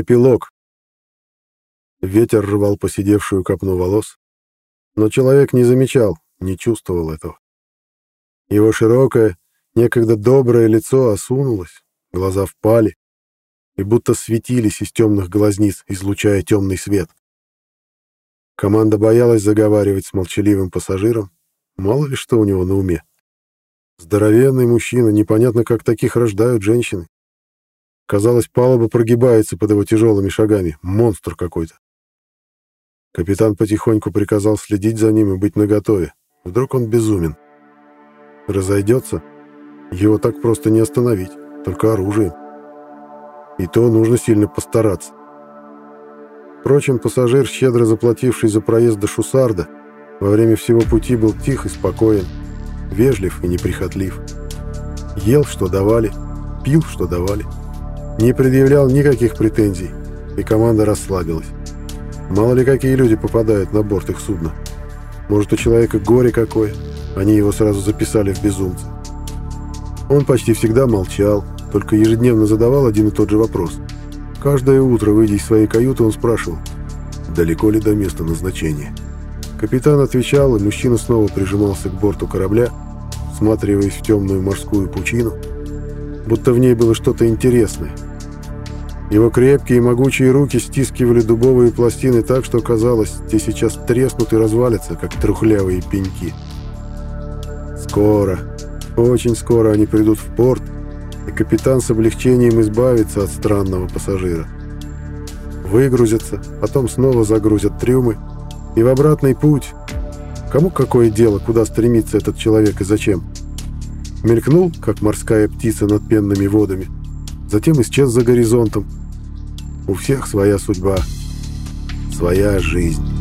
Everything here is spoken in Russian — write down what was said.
Эпилог. Ветер рвал поседевшую копну волос, но человек не замечал, не чувствовал этого. Его широкое, некогда доброе лицо осунулось, глаза впали и будто светились из темных глазниц, излучая темный свет. Команда боялась заговаривать с молчаливым пассажиром, мало ли что у него на уме. Здоровенный мужчина, непонятно, как таких рождают женщины. Казалось, палуба прогибается под его тяжелыми шагами. Монстр какой-то. Капитан потихоньку приказал следить за ним и быть наготове. Вдруг он безумен. Разойдется. Его так просто не остановить, только оружием. И то нужно сильно постараться. Впрочем, пассажир, щедро заплативший за проезд до Шусарда, во время всего пути был тих и спокоен, вежлив и неприхотлив. Ел, что давали, пил, что давали не предъявлял никаких претензий, и команда расслабилась. Мало ли какие люди попадают на борт их судна. Может, у человека горе какое, они его сразу записали в безумца. Он почти всегда молчал, только ежедневно задавал один и тот же вопрос. Каждое утро, выйдя из своей каюты, он спрашивал, далеко ли до места назначения. Капитан отвечал, и мужчина снова прижимался к борту корабля, всматриваясь в темную морскую пучину, будто в ней было что-то интересное. Его крепкие и могучие руки стискивали дубовые пластины так, что казалось, те сейчас треснут и развалятся, как трухлявые пеньки. Скоро, очень скоро они придут в порт, и капитан с облегчением избавится от странного пассажира. Выгрузятся, потом снова загрузят трюмы, и в обратный путь. Кому какое дело, куда стремится этот человек и зачем? мелькнул, как морская птица над пенными водами, затем исчез за горизонтом. У всех своя судьба, своя жизнь.